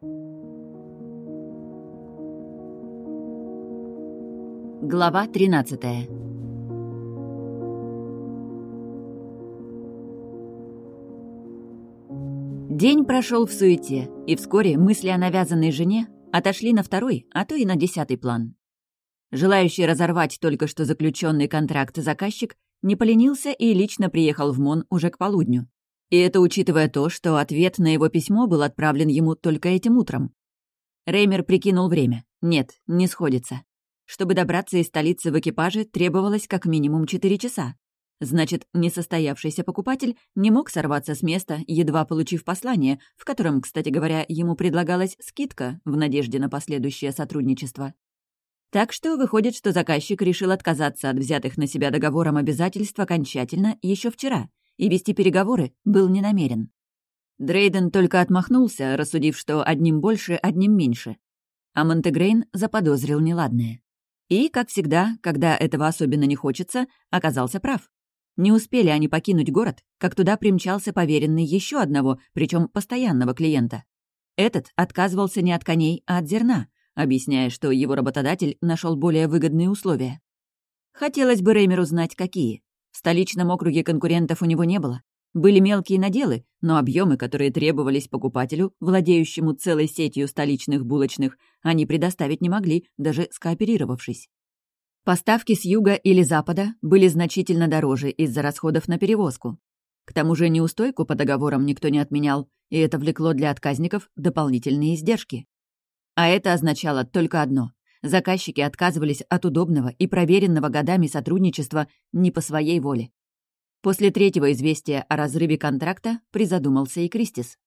Глава 13 День прошел в суете, и вскоре мысли о навязанной жене отошли на второй, а то и на десятый план. Желающий разорвать только что заключенный контракт заказчик не поленился и лично приехал в МОН уже к полудню. И это учитывая то, что ответ на его письмо был отправлен ему только этим утром. Реймер прикинул время. Нет, не сходится. Чтобы добраться из столицы в экипаже, требовалось как минимум 4 часа. Значит, несостоявшийся покупатель не мог сорваться с места, едва получив послание, в котором, кстати говоря, ему предлагалась скидка в надежде на последующее сотрудничество. Так что выходит, что заказчик решил отказаться от взятых на себя договором обязательств окончательно еще вчера, и вести переговоры был не намерен. Дрейден только отмахнулся, рассудив, что одним больше, одним меньше. А Монтегрейн заподозрил неладное. И, как всегда, когда этого особенно не хочется, оказался прав. Не успели они покинуть город, как туда примчался поверенный еще одного, причем постоянного клиента. Этот отказывался не от коней, а от зерна, объясняя, что его работодатель нашел более выгодные условия. Хотелось бы Реймеру знать, какие. В столичном округе конкурентов у него не было. Были мелкие наделы, но объемы, которые требовались покупателю, владеющему целой сетью столичных булочных, они предоставить не могли, даже скооперировавшись. Поставки с юга или запада были значительно дороже из-за расходов на перевозку. К тому же неустойку по договорам никто не отменял, и это влекло для отказников дополнительные издержки. А это означало только одно — заказчики отказывались от удобного и проверенного годами сотрудничества не по своей воле. После третьего известия о разрыве контракта призадумался и Кристис.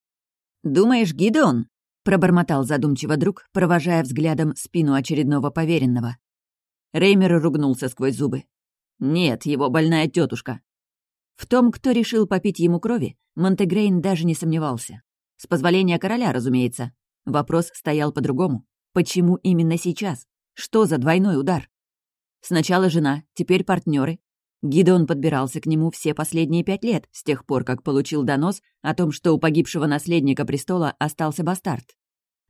«Думаешь, Гидеон?» — пробормотал задумчиво друг, провожая взглядом спину очередного поверенного. Реймер ругнулся сквозь зубы. «Нет, его больная тетушка. В том, кто решил попить ему крови, Монтегрейн даже не сомневался. С позволения короля, разумеется. Вопрос стоял по-другому. Почему именно сейчас? Что за двойной удар? Сначала жена, теперь партнеры, Гидеон подбирался к нему все последние пять лет, с тех пор, как получил донос о том, что у погибшего наследника престола остался бастард.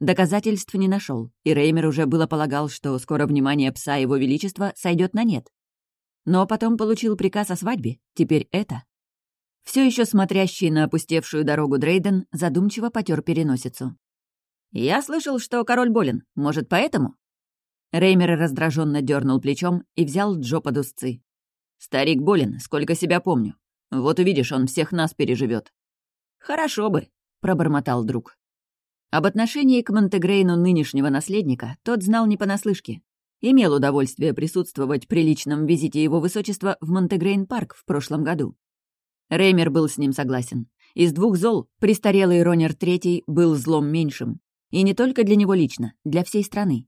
Доказательств не нашел, и Реймер уже было полагал, что скоро внимание пса Его Величества сойдет на нет. Но потом получил приказ о свадьбе, теперь это. Все еще смотрящий на опустевшую дорогу Дрейден задумчиво потер переносицу. «Я слышал, что король болен. Может, поэтому?» Реймер раздраженно дернул плечом и взял Джо под узцы. Старик болен, сколько себя помню. Вот увидишь, он всех нас переживет. Хорошо бы, пробормотал друг. Об отношении к Монтегрейну нынешнего наследника тот знал не понаслышке. Имел удовольствие присутствовать при личном визите его высочества в Монтегрейн-парк в прошлом году. Реймер был с ним согласен. Из двух зол престарелый Ронер III был злом меньшим. И не только для него лично, для всей страны.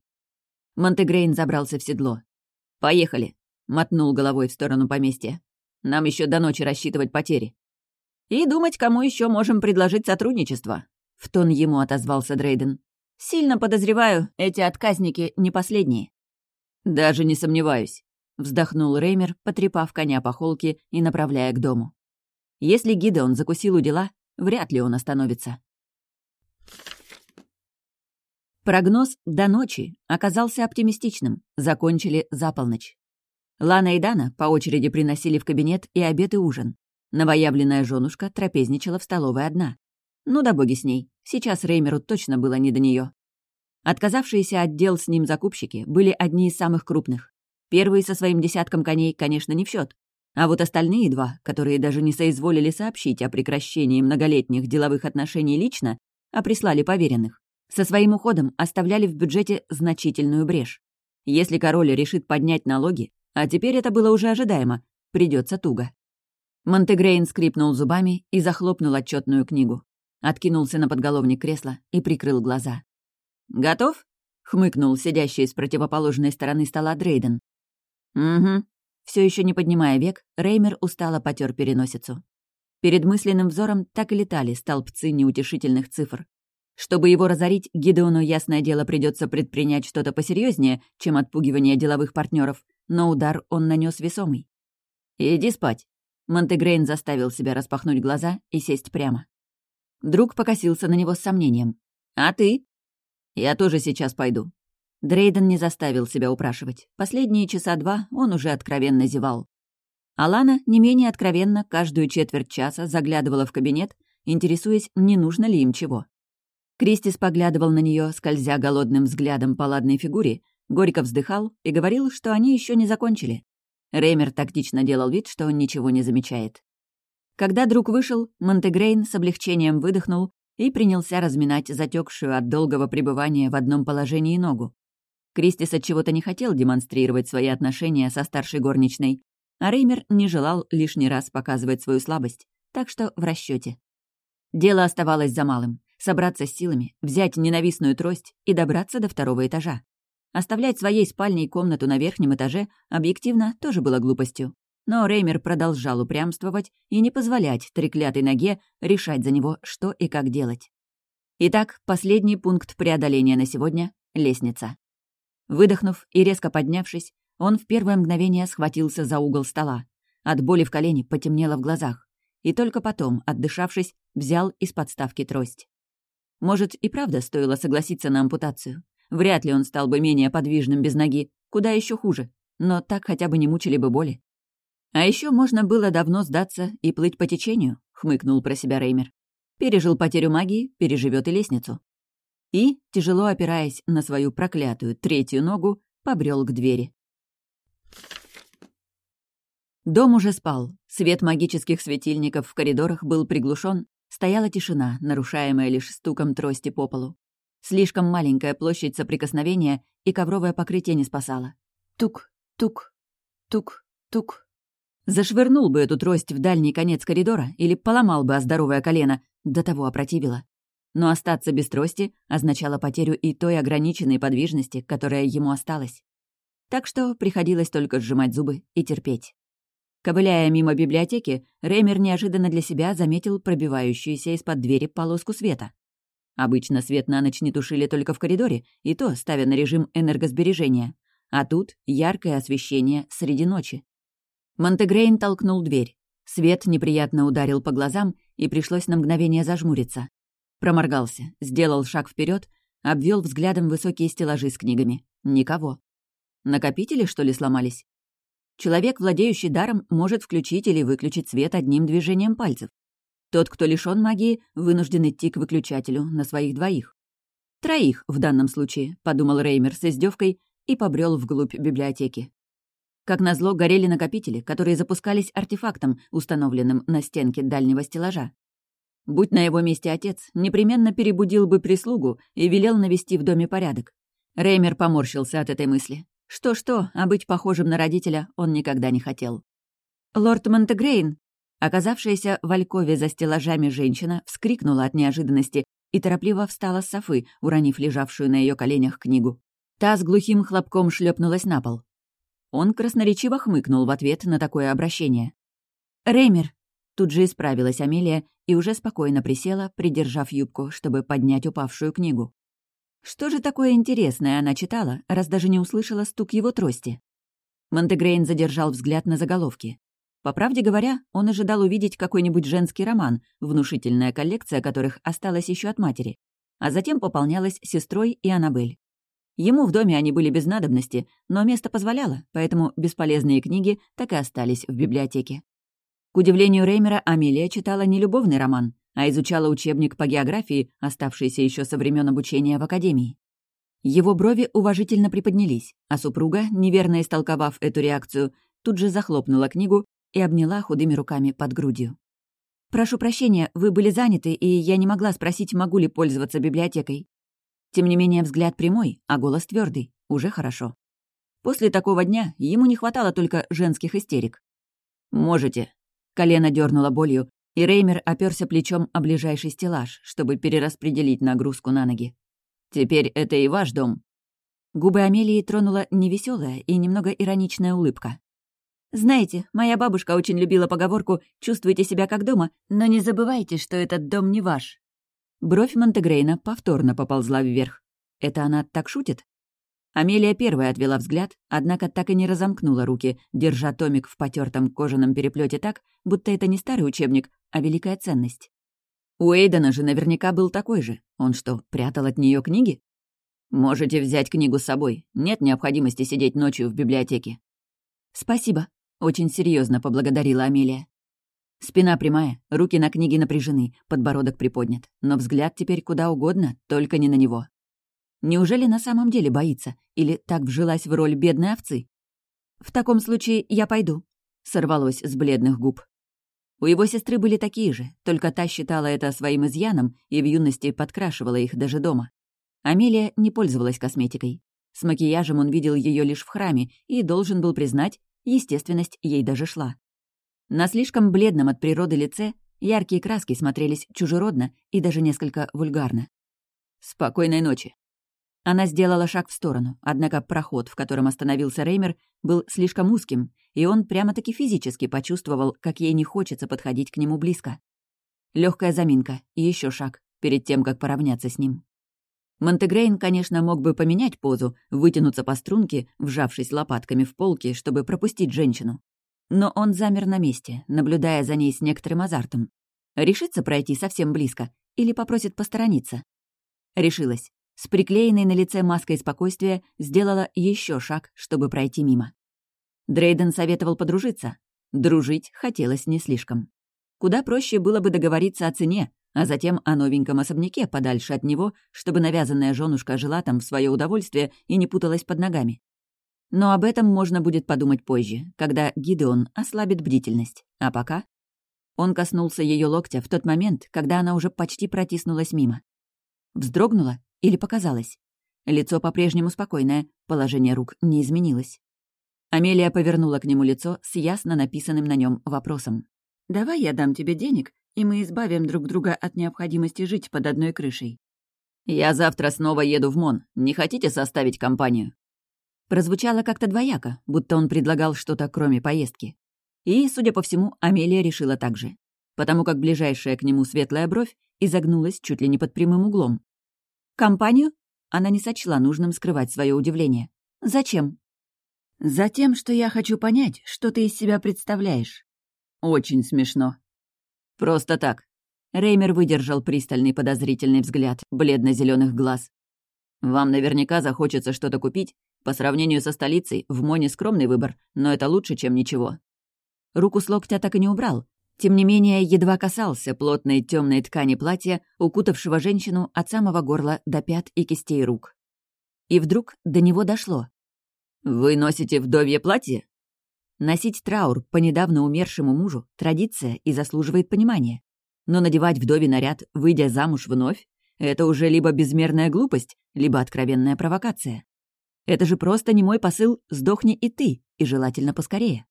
Монтегрейн забрался в седло. «Поехали», — мотнул головой в сторону поместья. «Нам еще до ночи рассчитывать потери». «И думать, кому еще можем предложить сотрудничество», — в тон ему отозвался Дрейден. «Сильно подозреваю, эти отказники не последние». «Даже не сомневаюсь», — вздохнул Реймер, потрепав коня по холке и направляя к дому. «Если Гидеон закусил у дела, вряд ли он остановится». Прогноз до ночи оказался оптимистичным. Закончили за полночь. Лана и Дана по очереди приносили в кабинет и обед, и ужин. Новоявленная женушка трапезничала в столовой одна. Ну да боги с ней, сейчас Реймеру точно было не до нее. Отказавшиеся от дел с ним закупщики были одни из самых крупных. Первые со своим десятком коней, конечно, не в счет. А вот остальные два, которые даже не соизволили сообщить о прекращении многолетних деловых отношений лично, а прислали поверенных, со своим уходом оставляли в бюджете значительную брешь. Если король решит поднять налоги, а теперь это было уже ожидаемо. Придется туго. Монтегрейн скрипнул зубами и захлопнул отчетную книгу. Откинулся на подголовник кресла и прикрыл глаза. «Готов?» — хмыкнул сидящий с противоположной стороны стола Дрейден. «Угу». Все еще не поднимая век, Реймер устало потер переносицу. Перед мысленным взором так и летали столбцы неутешительных цифр. Чтобы его разорить, Гидеону, ясное дело, придется предпринять что-то посерьезнее, чем отпугивание деловых партнеров, но удар он нанес весомый. «Иди спать». Монтегрейн заставил себя распахнуть глаза и сесть прямо. Друг покосился на него с сомнением. «А ты?» «Я тоже сейчас пойду». Дрейден не заставил себя упрашивать. Последние часа два он уже откровенно зевал. Алана не менее откровенно каждую четверть часа заглядывала в кабинет, интересуясь, не нужно ли им чего. Кристис поглядывал на нее, скользя голодным взглядом по ладной фигуре, горько вздыхал и говорил, что они еще не закончили. Реймер тактично делал вид, что он ничего не замечает. Когда друг вышел, Монтегрейн с облегчением выдохнул и принялся разминать затекшую от долгого пребывания в одном положении ногу. Кристис от чего-то не хотел демонстрировать свои отношения со старшей горничной, а Реймер не желал лишний раз показывать свою слабость, так что в расчете. Дело оставалось за малым — собраться с силами, взять ненавистную трость и добраться до второго этажа. Оставлять своей спальней комнату на верхнем этаже объективно тоже было глупостью. Но Реймер продолжал упрямствовать и не позволять треклятой ноге решать за него, что и как делать. Итак, последний пункт преодоления на сегодня — лестница. Выдохнув и резко поднявшись, он в первое мгновение схватился за угол стола. От боли в колене потемнело в глазах. И только потом, отдышавшись, взял из подставки трость. Может, и правда стоило согласиться на ампутацию. Вряд ли он стал бы менее подвижным без ноги, куда еще хуже. Но так хотя бы не мучили бы боли. А еще можно было давно сдаться и плыть по течению, хмыкнул про себя Реймер. Пережил потерю магии, переживет и лестницу. И, тяжело опираясь на свою проклятую третью ногу, побрел к двери. Дом уже спал. Свет магических светильников в коридорах был приглушен. Стояла тишина, нарушаемая лишь стуком трости по полу. Слишком маленькая площадь соприкосновения и ковровое покрытие не спасало. Тук, тук, тук, тук. Зашвырнул бы эту трость в дальний конец коридора или поломал бы о здоровое колено, до того опротивило. Но остаться без трости означало потерю и той ограниченной подвижности, которая ему осталась. Так что приходилось только сжимать зубы и терпеть. Ковыляя мимо библиотеки, Реймер неожиданно для себя заметил пробивающуюся из-под двери полоску света. Обычно свет на ночь не тушили только в коридоре, и то ставя на режим энергосбережения. А тут яркое освещение среди ночи. Монтегрейн толкнул дверь. Свет неприятно ударил по глазам, и пришлось на мгновение зажмуриться. Проморгался, сделал шаг вперед, обвел взглядом высокие стеллажи с книгами. Никого. Накопители, что ли, сломались? Человек, владеющий даром, может включить или выключить свет одним движением пальцев. Тот, кто лишён магии, вынужден идти к выключателю на своих двоих. Троих в данном случае, подумал Реймер с издевкой и побрел вглубь библиотеки. Как назло, горели накопители, которые запускались артефактом, установленным на стенке дальнего стеллажа. Будь на его месте отец, непременно перебудил бы прислугу и велел навести в доме порядок. Реймер поморщился от этой мысли. Что-что, а быть похожим на родителя он никогда не хотел. «Лорд Монтегрейн!» Оказавшаяся в алькове за стеллажами женщина вскрикнула от неожиданности и торопливо встала с софы, уронив лежавшую на ее коленях книгу. Та с глухим хлопком шлепнулась на пол. Он красноречиво хмыкнул в ответ на такое обращение. «Реймер!» Тут же исправилась Амелия и уже спокойно присела, придержав юбку, чтобы поднять упавшую книгу. Что же такое интересное она читала, раз даже не услышала стук его трости? Монтегрейн задержал взгляд на заголовки. По правде говоря, он ожидал увидеть какой-нибудь женский роман, внушительная коллекция которых осталась еще от матери, а затем пополнялась сестрой и Аннабель. Ему в доме они были без надобности, но место позволяло, поэтому бесполезные книги так и остались в библиотеке. К удивлению Реймера, Амелия читала не любовный роман, а изучала учебник по географии, оставшийся еще со времен обучения в академии. Его брови уважительно приподнялись, а супруга, неверно истолковав эту реакцию, тут же захлопнула книгу и обняла худыми руками под грудью. «Прошу прощения, вы были заняты, и я не могла спросить, могу ли пользоваться библиотекой». Тем не менее, взгляд прямой, а голос твердый, уже хорошо. После такого дня ему не хватало только женских истерик. «Можете». Колено дернуло болью, и Реймер оперся плечом о ближайший стеллаж, чтобы перераспределить нагрузку на ноги. «Теперь это и ваш дом». Губы Амелии тронула невеселая и немного ироничная улыбка. «Знаете, моя бабушка очень любила поговорку «чувствуйте себя как дома, но не забывайте, что этот дом не ваш». Бровь Монтегрейна повторно поползла вверх. «Это она так шутит?» Амелия первая отвела взгляд, однако так и не разомкнула руки, держа томик в потертом кожаном переплете так, будто это не старый учебник, а великая ценность. У Эйдена же наверняка был такой же. Он что, прятал от нее книги? «Можете взять книгу с собой. Нет необходимости сидеть ночью в библиотеке». «Спасибо», — очень серьезно поблагодарила Амелия. Спина прямая, руки на книге напряжены, подбородок приподнят, но взгляд теперь куда угодно, только не на него. Неужели на самом деле боится? Или так вжилась в роль бедной овцы? «В таком случае я пойду», — сорвалось с бледных губ. У его сестры были такие же, только та считала это своим изъяном и в юности подкрашивала их даже дома. Амелия не пользовалась косметикой. С макияжем он видел ее лишь в храме и должен был признать, естественность ей даже шла. На слишком бледном от природы лице яркие краски смотрелись чужеродно и даже несколько вульгарно. «Спокойной ночи», она сделала шаг в сторону, однако проход, в котором остановился Реймер, был слишком узким, и он прямо-таки физически почувствовал, как ей не хочется подходить к нему близко. Легкая заминка и еще шаг перед тем, как поравняться с ним. Монтегрейн, конечно, мог бы поменять позу, вытянуться по струнке, вжавшись лопатками в полки, чтобы пропустить женщину. Но он замер на месте, наблюдая за ней с некоторым азартом. Решится пройти совсем близко или попросит посторониться? Решилась с приклеенной на лице маской спокойствия сделала еще шаг, чтобы пройти мимо. Дрейден советовал подружиться. Дружить хотелось не слишком. Куда проще было бы договориться о цене, а затем о новеньком особняке подальше от него, чтобы навязанная женушка жила там в свое удовольствие и не путалась под ногами. Но об этом можно будет подумать позже, когда Гидеон ослабит бдительность. А пока... Он коснулся ее локтя в тот момент, когда она уже почти протиснулась мимо. Вздрогнула или показалось? Лицо по-прежнему спокойное, положение рук не изменилось. Амелия повернула к нему лицо с ясно написанным на нем вопросом. «Давай я дам тебе денег, и мы избавим друг друга от необходимости жить под одной крышей». «Я завтра снова еду в МОН. Не хотите составить компанию?» Прозвучало как-то двояко, будто он предлагал что-то кроме поездки. И, судя по всему, Амелия решила так же. Потому как ближайшая к нему светлая бровь изогнулась чуть ли не под прямым углом. «Компанию?» Она не сочла нужным скрывать свое удивление. «Зачем?» «Затем, что я хочу понять, что ты из себя представляешь». «Очень смешно». «Просто так». Реймер выдержал пристальный подозрительный взгляд бледно зеленых глаз. «Вам наверняка захочется что-то купить. По сравнению со столицей, в Моне скромный выбор, но это лучше, чем ничего». Руку с локтя так и не убрал, тем не менее, едва касался плотной темной ткани платья, укутавшего женщину от самого горла до пят и кистей рук. И вдруг до него дошло. «Вы носите вдовье платье?» Носить траур по недавно умершему мужу — традиция и заслуживает понимания. Но надевать вдове наряд, выйдя замуж вновь, это уже либо безмерная глупость, либо откровенная провокация. Это же просто не мой посыл «сдохни и ты», и желательно поскорее.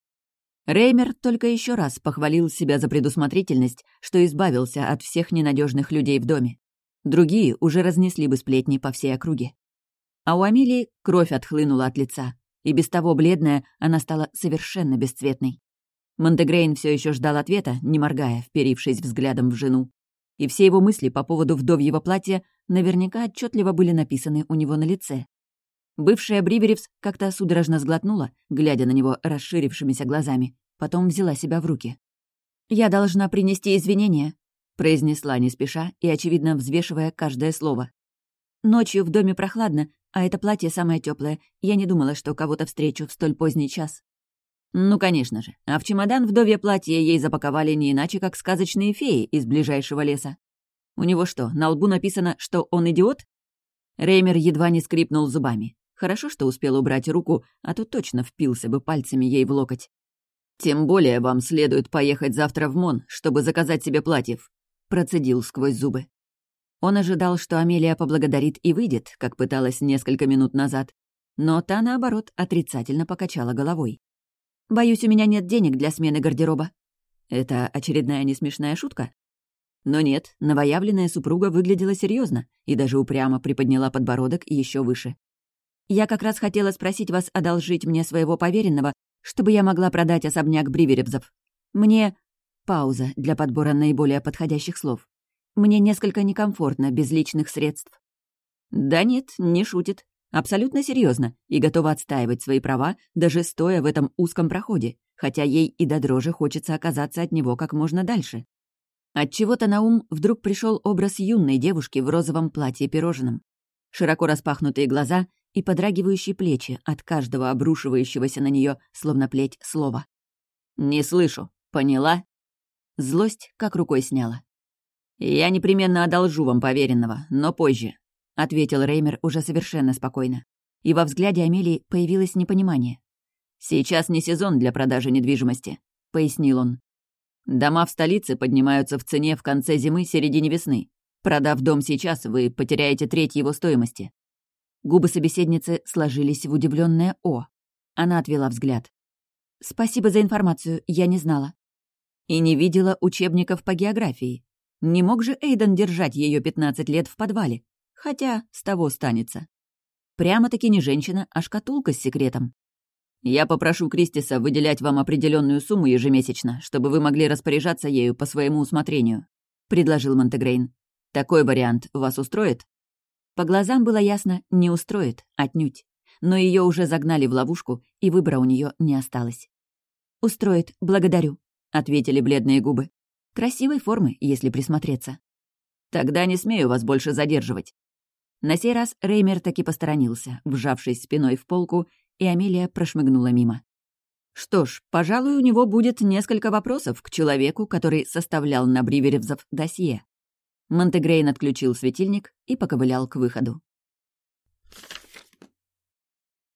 Реймер только еще раз похвалил себя за предусмотрительность, что избавился от всех ненадежных людей в доме. Другие уже разнесли бы сплетни по всей округе. А у Амелии кровь отхлынула от лица, и без того бледная она стала совершенно бесцветной. Монтегрейн все еще ждал ответа, не моргая, вперившись взглядом в жену. И все его мысли по поводу вдовьего платья наверняка отчетливо были написаны у него на лице. Бывшая Бриверевс как-то судорожно сглотнула, глядя на него расширившимися глазами, потом взяла себя в руки. «Я должна принести извинения», — произнесла не спеша и, очевидно, взвешивая каждое слово. «Ночью в доме прохладно, а это платье самое теплое. Я не думала, что кого-то встречу в столь поздний час». Ну, конечно же. А в чемодан вдовье платье ей запаковали не иначе, как сказочные феи из ближайшего леса. У него что, на лбу написано, что он идиот? Реймер едва не скрипнул зубами. Хорошо, что успел убрать руку, а то точно впился бы пальцами ей в локоть. «Тем более вам следует поехать завтра в МОН, чтобы заказать себе платьев», — процедил сквозь зубы. Он ожидал, что Амелия поблагодарит и выйдет, как пыталась несколько минут назад. Но та, наоборот, отрицательно покачала головой. «Боюсь, у меня нет денег для смены гардероба». Это очередная несмешная шутка? Но нет, новоявленная супруга выглядела серьезно и даже упрямо приподняла подбородок еще выше. Я как раз хотела спросить вас одолжить мне своего поверенного, чтобы я могла продать особняк Бриверебзов. Мне... Пауза для подбора наиболее подходящих слов. Мне несколько некомфортно без личных средств. Да нет, не шутит. Абсолютно серьезно и готова отстаивать свои права, даже стоя в этом узком проходе, хотя ей и до дрожи хочется оказаться от него как можно дальше. От чего то на ум вдруг пришел образ юной девушки в розовом платье пирожным. широко распахнутые глаза и подрагивающие плечи от каждого обрушивающегося на нее словно плеть слова. «Не слышу. Поняла?» Злость как рукой сняла. «Я непременно одолжу вам поверенного, но позже», — ответил Реймер уже совершенно спокойно. И во взгляде Амелии появилось непонимание. «Сейчас не сезон для продажи недвижимости», — пояснил он. «Дома в столице поднимаются в цене в конце зимы-середине весны. Продав дом сейчас, вы потеряете треть его стоимости». Губы собеседницы сложились в удивленное «О». Она отвела взгляд. «Спасибо за информацию, я не знала». И не видела учебников по географии. Не мог же Эйден держать ее 15 лет в подвале. Хотя с того станется. Прямо-таки не женщина, а шкатулка с секретом. Я попрошу Кристиса выделять вам определенную сумму ежемесячно, чтобы вы могли распоряжаться ею по своему усмотрению», — предложил Монтегрейн. «Такой вариант вас устроит?» По глазам было ясно, не устроит, отнюдь. Но ее уже загнали в ловушку, и выбора у нее не осталось. «Устроит, благодарю», — ответили бледные губы. Красивой формы, если присмотреться. «Тогда не смею вас больше задерживать». На сей раз Реймер таки посторонился, вжавшись спиной в полку, и Амелия прошмыгнула мимо. Что ж, пожалуй, у него будет несколько вопросов к человеку, который составлял на Бриверевзов досье. Монтегрейн отключил светильник и поковылял к выходу.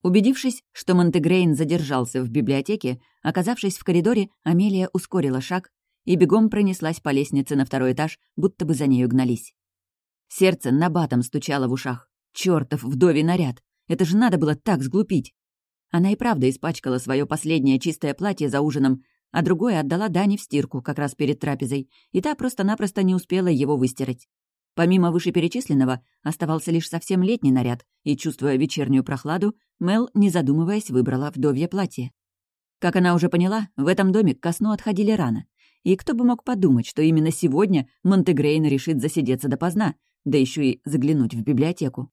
Убедившись, что Монтегрейн задержался в библиотеке, оказавшись в коридоре, Амелия ускорила шаг и бегом пронеслась по лестнице на второй этаж, будто бы за нею гнались. Сердце набатом стучало в ушах. Чёртов вдовий наряд! Это же надо было так сглупить! Она и правда испачкала свое последнее чистое платье за ужином, а другое отдала Дане в стирку как раз перед трапезой, и та просто-напросто не успела его выстирать. Помимо вышеперечисленного, оставался лишь совсем летний наряд, и, чувствуя вечернюю прохладу, Мел, не задумываясь, выбрала вдовье платье. Как она уже поняла, в этом доме ко сну отходили рано, и кто бы мог подумать, что именно сегодня Монтегрейн решит засидеться допоздна, да еще и заглянуть в библиотеку.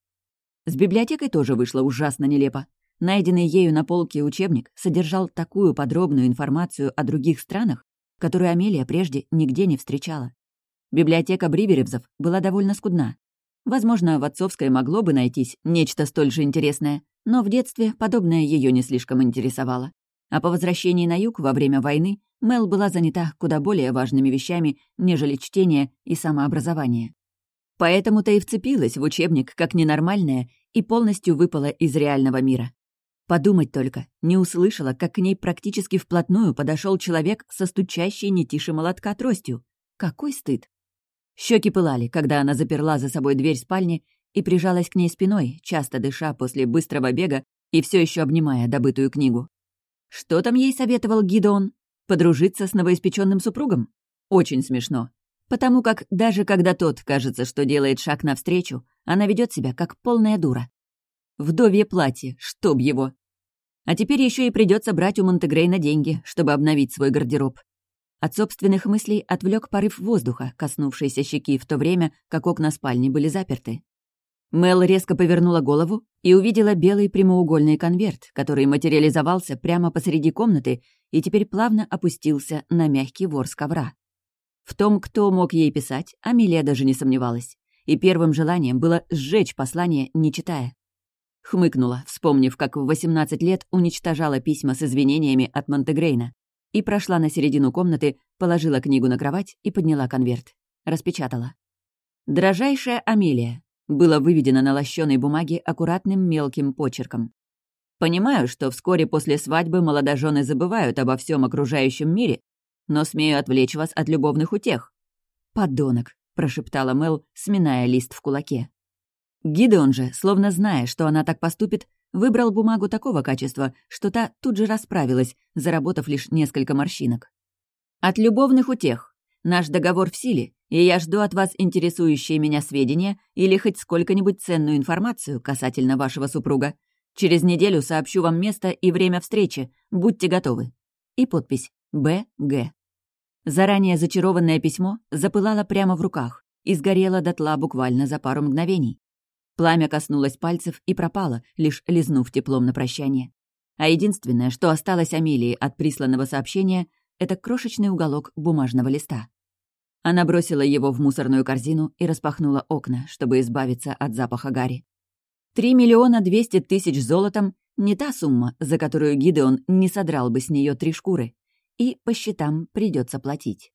С библиотекой тоже вышло ужасно нелепо. Найденный ею на полке учебник содержал такую подробную информацию о других странах, которую Амелия прежде нигде не встречала. Библиотека Бриверевзов была довольно скудна. Возможно, в отцовской могло бы найтись нечто столь же интересное, но в детстве подобное ее не слишком интересовало. А по возвращении на юг во время войны Мел была занята куда более важными вещами, нежели чтение и самообразование. Поэтому-то и вцепилась в учебник как ненормальная и полностью выпала из реального мира. Подумать только, не услышала, как к ней практически вплотную подошел человек со стучащей не тише молотка тростью. Какой стыд! Щеки пылали, когда она заперла за собой дверь спальни и прижалась к ней спиной, часто дыша после быстрого бега и все еще обнимая добытую книгу. Что там ей советовал Гидеон? Подружиться с новоиспеченным супругом? Очень смешно. Потому как даже когда тот кажется, что делает шаг навстречу, она ведет себя как полная дура. Вдовье платье, чтоб его. А теперь еще и придется брать у Монтегрейна деньги, чтобы обновить свой гардероб. От собственных мыслей отвлек порыв воздуха, коснувшийся щеки в то время, как окна спальни были заперты. Мел резко повернула голову и увидела белый прямоугольный конверт, который материализовался прямо посреди комнаты и теперь плавно опустился на мягкий ворс ковра. В том, кто мог ей писать, Амелия даже не сомневалась. И первым желанием было сжечь послание, не читая. Хмыкнула, вспомнив, как в 18 лет уничтожала письма с извинениями от Монтегрейна. И прошла на середину комнаты, положила книгу на кровать и подняла конверт. Распечатала. «Дорожайшая Амелия, было выведено на лощеной бумаге аккуратным мелким почерком. Понимаю, что вскоре после свадьбы молодожены забывают обо всем окружающем мире, но смею отвлечь вас от любовных утех. «Подонок», — прошептала Мел, сминая лист в кулаке. Гидеон же, словно зная, что она так поступит, выбрал бумагу такого качества, что та тут же расправилась, заработав лишь несколько морщинок. «От любовных утех. Наш договор в силе, и я жду от вас интересующие меня сведения или хоть сколько-нибудь ценную информацию касательно вашего супруга. Через неделю сообщу вам место и время встречи. Будьте готовы». И подпись «Б.Г». Заранее зачарованное письмо запылало прямо в руках и сгорело дотла буквально за пару мгновений. Пламя коснулось пальцев и пропало, лишь лизнув теплом на прощание. А единственное, что осталось Амелии от присланного сообщения, это крошечный уголок бумажного листа. Она бросила его в мусорную корзину и распахнула окна, чтобы избавиться от запаха гари. Три миллиона двести тысяч золотом — не та сумма, за которую Гидеон не содрал бы с нее три шкуры. И по счетам придется платить.